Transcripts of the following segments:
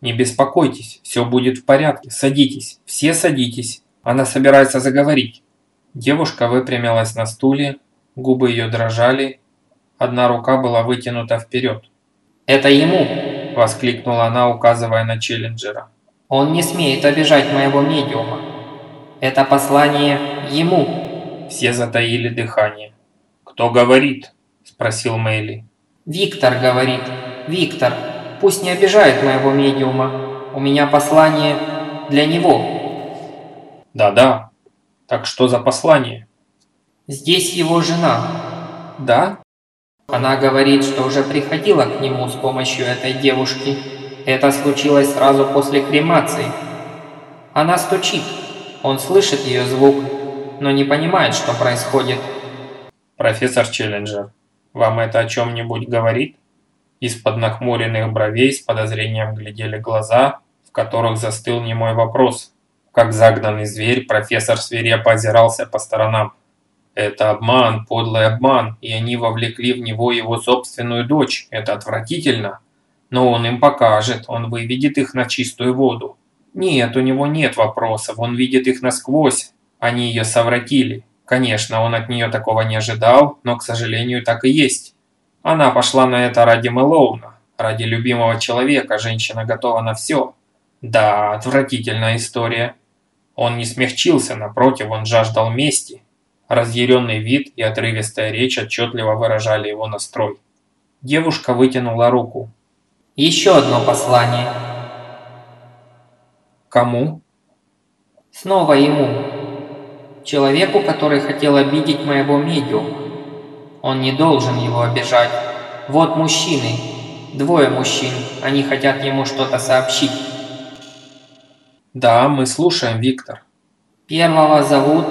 Не беспокойтесь, все будет в порядке. Садитесь, все садитесь. Она собирается заговорить. Девушка выпрямилась на стуле, губы ее дрожали, одна рука была вытянута вперед. «Это ему!» – воскликнула она, указывая на Челленджера. «Он не смеет обижать моего медиума. Это послание ему!» Все затаили дыхание. «Кто говорит?» – спросил Мэйли. «Виктор говорит. Виктор, пусть не обижает моего медиума. У меня послание для него». «Да-да. Так что за послание?» «Здесь его жена». «Да?» Она говорит, что уже приходила к нему с помощью этой девушки. Это случилось сразу после кремации. Она стучит. Он слышит ее звук, но не понимает, что происходит. «Профессор Челленджер, вам это о чем-нибудь говорит?» Из-под нахмуренных бровей с подозрением глядели глаза, в которых застыл немой вопрос. Как загнанный зверь, профессор свирепо озирался по сторонам. Это обман, подлый обман, и они вовлекли в него его собственную дочь. Это отвратительно. Но он им покажет, он выведет их на чистую воду. Нет, у него нет вопросов, он видит их насквозь. Они ее совратили. Конечно, он от нее такого не ожидал, но, к сожалению, так и есть. Она пошла на это ради Мэлоуна, ради любимого человека, женщина готова на все. Да, отвратительная история. Он не смягчился, напротив, он жаждал мести. Разъяренный вид и отрывистая речь отчетливо выражали его настрой. Девушка вытянула руку. «Еще одно послание». «Кому?» «Снова ему. Человеку, который хотел обидеть моего медиума. Он не должен его обижать. Вот мужчины. Двое мужчин. Они хотят ему что-то сообщить». «Да, мы слушаем, Виктор». «Первого зовут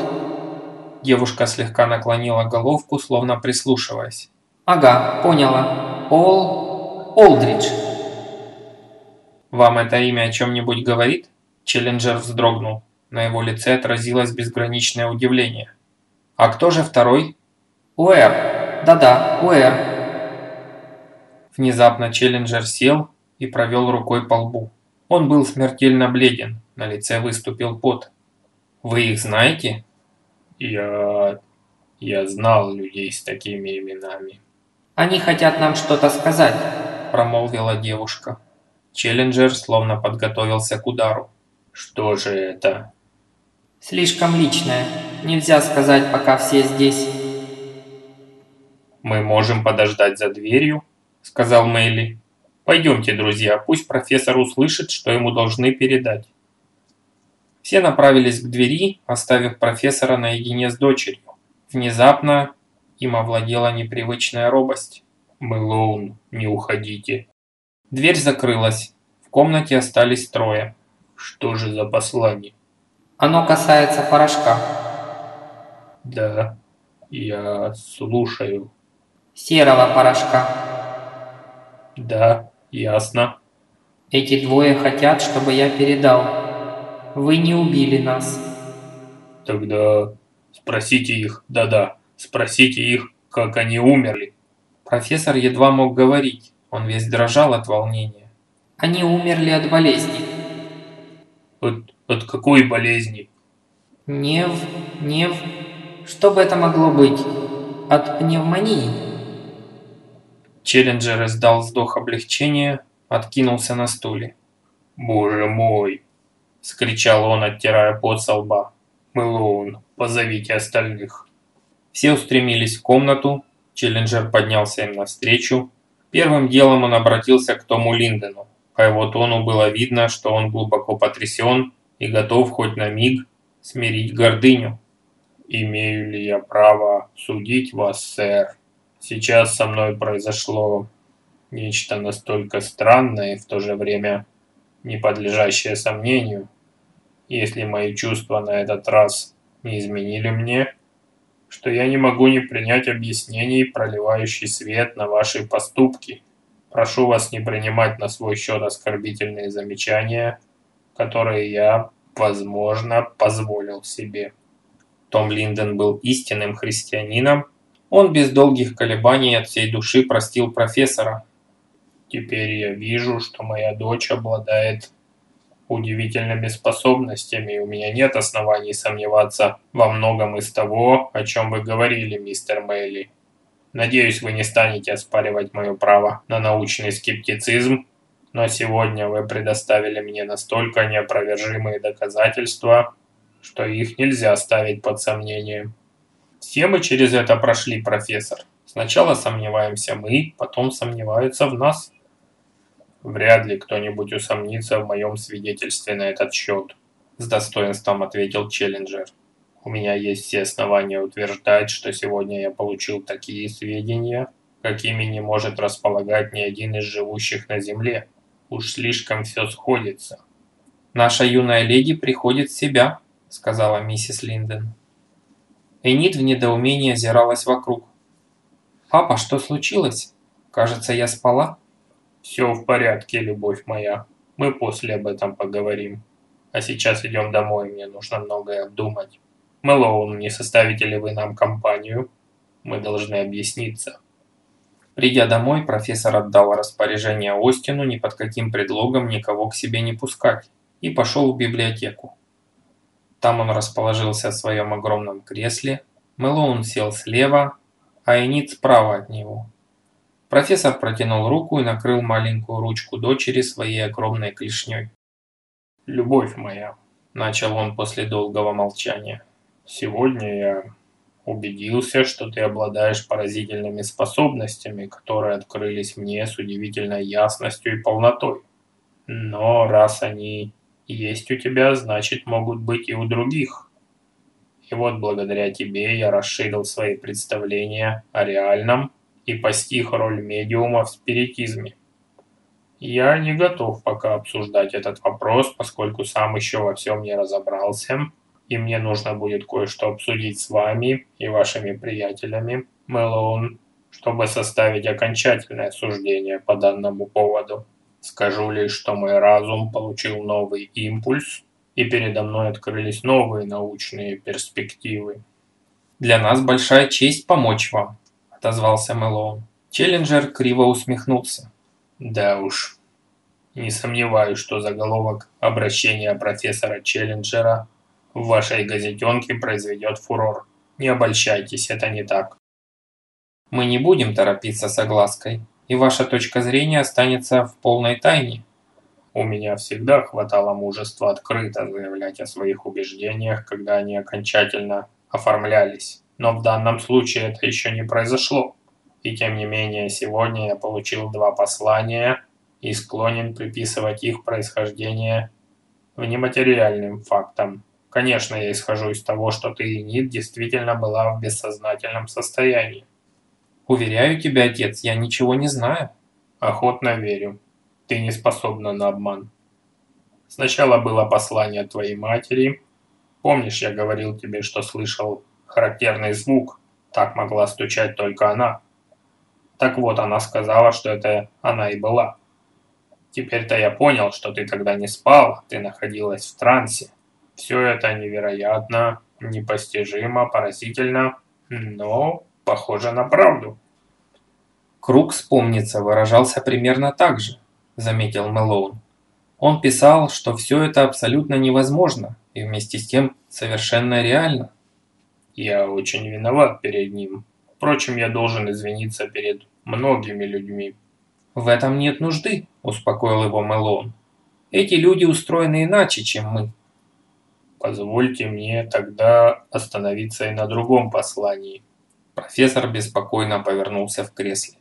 Девушка слегка наклонила головку, словно прислушиваясь. «Ага, поняла. Ол... Олдридж». «Вам это имя о чем-нибудь говорит?» Челленджер вздрогнул. На его лице отразилось безграничное удивление. «А кто же второй?» «Уэр. Да-да, Уэр». Внезапно Челленджер сел и провел рукой по лбу. Он был смертельно бледен, на лице выступил пот. «Вы их знаете?» Я... я знал людей с такими именами. «Они хотят нам что-то сказать», – промолвила девушка. Челленджер словно подготовился к удару. «Что же это?» «Слишком личное. Нельзя сказать, пока все здесь». «Мы можем подождать за дверью», – сказал Мэйли. «Пойдемте, друзья, пусть профессор услышит, что ему должны передать». Все направились к двери, оставив профессора наедине с дочерью. Внезапно им овладела непривычная робость. «Мэлоун, не уходите». Дверь закрылась. В комнате остались трое. «Что же за послание?» «Оно касается порошка». «Да, я слушаю». «Серого порошка». «Да, ясно». «Эти двое хотят, чтобы я передал». Вы не убили нас. Тогда спросите их, да-да, спросите их, как они умерли. Профессор едва мог говорить, он весь дрожал от волнения. Они умерли от болезни. От, от какой болезни? Нев, нев, что бы это могло быть? От пневмонии? Челленджер издал вздох облегчения, откинулся на стуле. Боже мой, – скричал он, оттирая пот со лба. «Мэлоун, позовите остальных». Все устремились в комнату, Челленджер поднялся им навстречу. Первым делом он обратился к Тому Линдену. По его тону было видно, что он глубоко потрясен и готов хоть на миг смирить гордыню. «Имею ли я право судить вас, сэр? Сейчас со мной произошло нечто настолько странное и в то же время не подлежащее сомнению, если мои чувства на этот раз не изменили мне, что я не могу не принять объяснений, проливающий свет на ваши поступки. Прошу вас не принимать на свой счет оскорбительные замечания, которые я, возможно, позволил себе. Том Линден был истинным христианином. Он без долгих колебаний от всей души простил профессора. Теперь я вижу, что моя дочь обладает удивительными способностями, и у меня нет оснований сомневаться во многом из того, о чем вы говорили, мистер Мэйли. Надеюсь, вы не станете оспаривать мое право на научный скептицизм, но сегодня вы предоставили мне настолько неопровержимые доказательства, что их нельзя ставить под сомнение. Все мы через это прошли, профессор. Сначала сомневаемся мы, потом сомневаются в нас. Вряд ли кто-нибудь усомнится в моем свидетельстве на этот счет, с достоинством ответил Челленджер. У меня есть все основания утверждать, что сегодня я получил такие сведения, какими не может располагать ни один из живущих на Земле. Уж слишком все сходится. Наша юная леди приходит в себя, сказала миссис Линден. Энит в недоумении озиралась вокруг. «Папа, что случилось? Кажется, я спала?» «Все в порядке, любовь моя. Мы после об этом поговорим. А сейчас идем домой, мне нужно многое обдумать. Мэлоун, не составите ли вы нам компанию? Мы должны объясниться». Придя домой, профессор отдал распоряжение Остину ни под каким предлогом никого к себе не пускать и пошел в библиотеку. Там он расположился в своем огромном кресле, Мэлоун сел слева, а Энит справа от него. Профессор протянул руку и накрыл маленькую ручку дочери своей огромной клешней. «Любовь моя», – начал он после долгого молчания, – «сегодня я убедился, что ты обладаешь поразительными способностями, которые открылись мне с удивительной ясностью и полнотой. Но раз они есть у тебя, значит могут быть и у других. И вот благодаря тебе я расширил свои представления о реальном и постиг роль медиума в спиритизме. Я не готов пока обсуждать этот вопрос, поскольку сам еще во всем не разобрался, и мне нужно будет кое-что обсудить с вами и вашими приятелями, Мэлоун, чтобы составить окончательное суждение по данному поводу. Скажу лишь, что мой разум получил новый импульс, и передо мной открылись новые научные перспективы. «Для нас большая честь помочь вам», отозвался Мэлоун. Челленджер криво усмехнулся. Да уж. Не сомневаюсь, что заголовок обращения профессора Челленджера в вашей газетенке произведет фурор. Не обольщайтесь, это не так. Мы не будем торопиться с оглаской, и ваша точка зрения останется в полной тайне. У меня всегда хватало мужества открыто заявлять о своих убеждениях, когда они окончательно оформлялись. Но в данном случае это еще не произошло. И тем не менее, сегодня я получил два послания и склонен приписывать их происхождение в нематериальным фактам. Конечно, я исхожу из того, что ты, Нит, действительно была в бессознательном состоянии. Уверяю тебя, отец, я ничего не знаю. Охотно верю. Ты не способна на обман. Сначала было послание твоей матери. Помнишь, я говорил тебе, что слышал характерный звук. Так могла стучать только она. Так вот, она сказала, что это она и была. Теперь-то я понял, что ты тогда не спал, ты находилась в трансе. Все это невероятно, непостижимо, поразительно, но похоже на правду. Круг, вспомнится, выражался примерно так же, заметил Мэлоун. Он писал, что все это абсолютно невозможно и вместе с тем совершенно реально. Я очень виноват перед ним. Впрочем, я должен извиниться перед многими людьми. В этом нет нужды, успокоил его Мэлоун. Эти люди устроены иначе, чем мы. Позвольте мне тогда остановиться и на другом послании. Профессор беспокойно повернулся в кресле.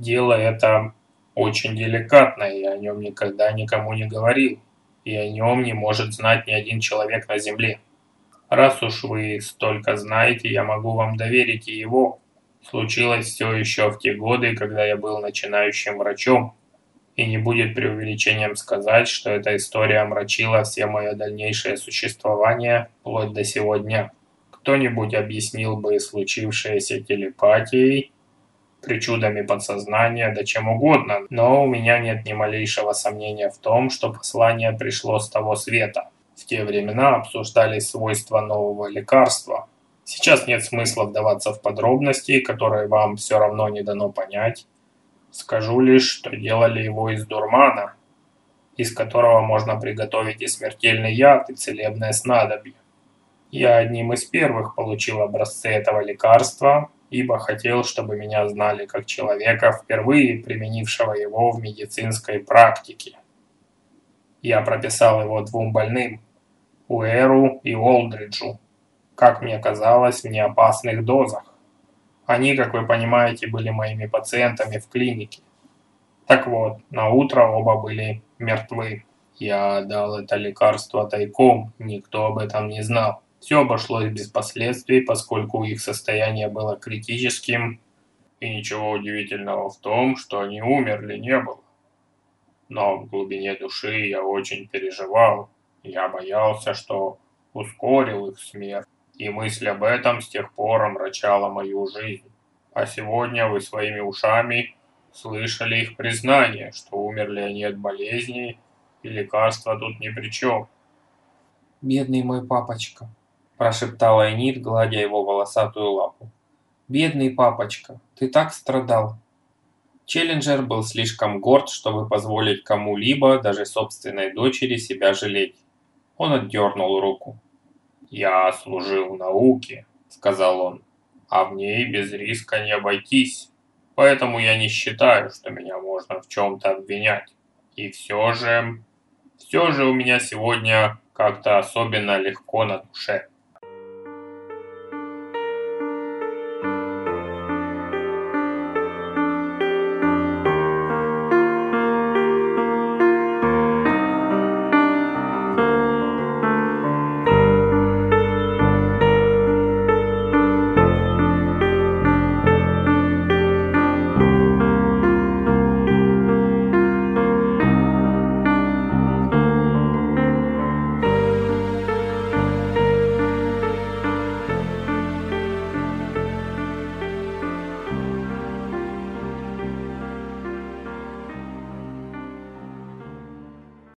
Дело это очень деликатное, я о нем никогда никому не говорил, и о нем не может знать ни один человек на Земле. Раз уж вы столько знаете, я могу вам доверить и его. Случилось все еще в те годы, когда я был начинающим врачом, и не будет преувеличением сказать, что эта история омрачила все мое дальнейшее существование вплоть до сего дня. Кто-нибудь объяснил бы случившееся телепатией, причудами подсознания, да чем угодно, но у меня нет ни малейшего сомнения в том, что послание пришло с того света. В те времена обсуждались свойства нового лекарства. Сейчас нет смысла вдаваться в подробности, которые вам все равно не дано понять. Скажу лишь, что делали его из дурмана, из которого можно приготовить и смертельный яд, и целебное снадобье. Я одним из первых получил образцы этого лекарства, ибо хотел, чтобы меня знали как человека, впервые применившего его в медицинской практике. Я прописал его двум больным, Уэру и Олдриджу, как мне казалось, в неопасных дозах. Они, как вы понимаете, были моими пациентами в клинике. Так вот, на утро оба были мертвы. Я дал это лекарство тайком, никто об этом не знал. Все обошлось без последствий, поскольку их состояние было критическим, и ничего удивительного в том, что они умерли, не было. Но в глубине души я очень переживал. Я боялся, что ускорил их смерть, и мысль об этом с тех пор омрачала мою жизнь. А сегодня вы своими ушами слышали их признание, что умерли они от болезней, и лекарства тут ни при чем. «Бедный мой папочка», прошептала Энит, гладя его волосатую лапу. «Бедный папочка, ты так страдал!» Челленджер был слишком горд, чтобы позволить кому-либо, даже собственной дочери, себя жалеть. Он отдернул руку. «Я служил науке», — сказал он, — «а в ней без риска не обойтись, поэтому я не считаю, что меня можно в чем-то обвинять. И все же, все же у меня сегодня как-то особенно легко на душе».